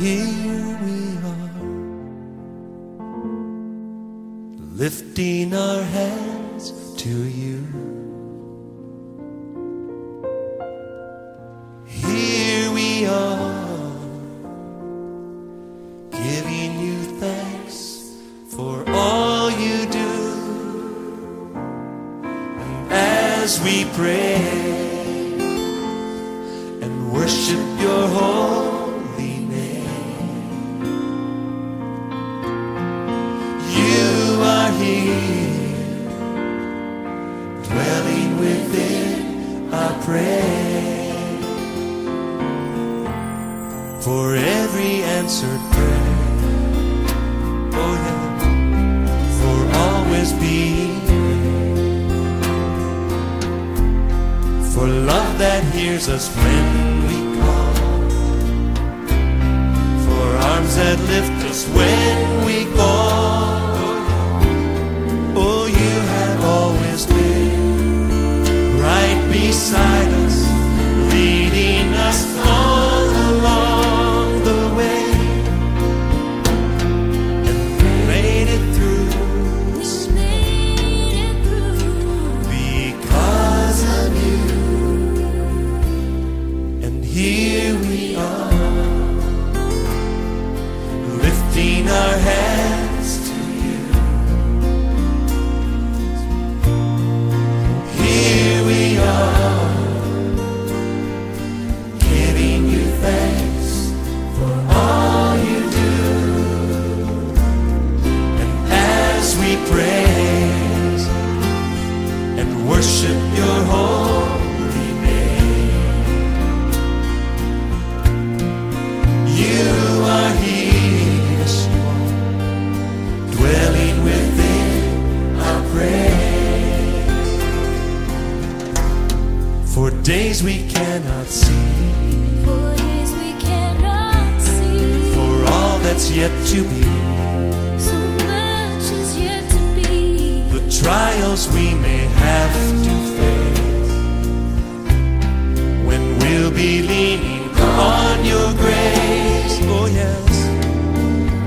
here we are, lifting our hands to you. Here we are, giving you thanks for all you do. And as we pray and worship your holy dwelling within our prayer. For every answered prayer, oh for always being for love that hears us when we call, for arms that lift us when For days we cannot see, for all that's yet to be, So much is yet to be. the trials we may have to face. When we'll be leaning on your grace, oh yes,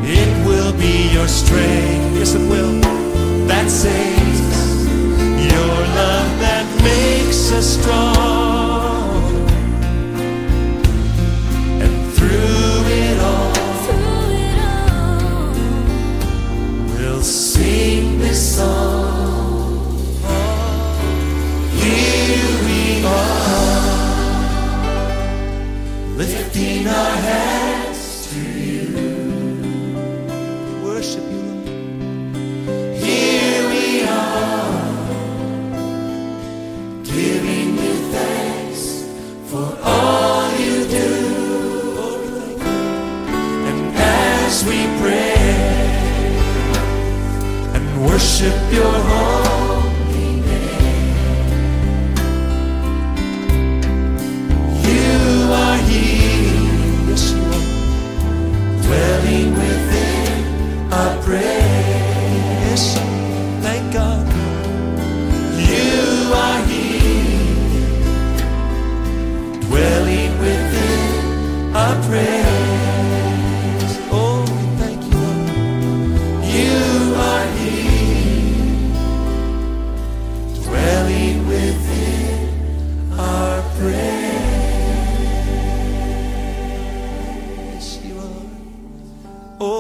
it will be your strength, yes it will, that saves. Your love that makes us strong, as we pray and worship your holy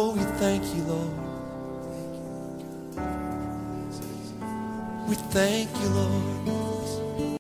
Oh, we thank you, Lord. We thank you, Lord.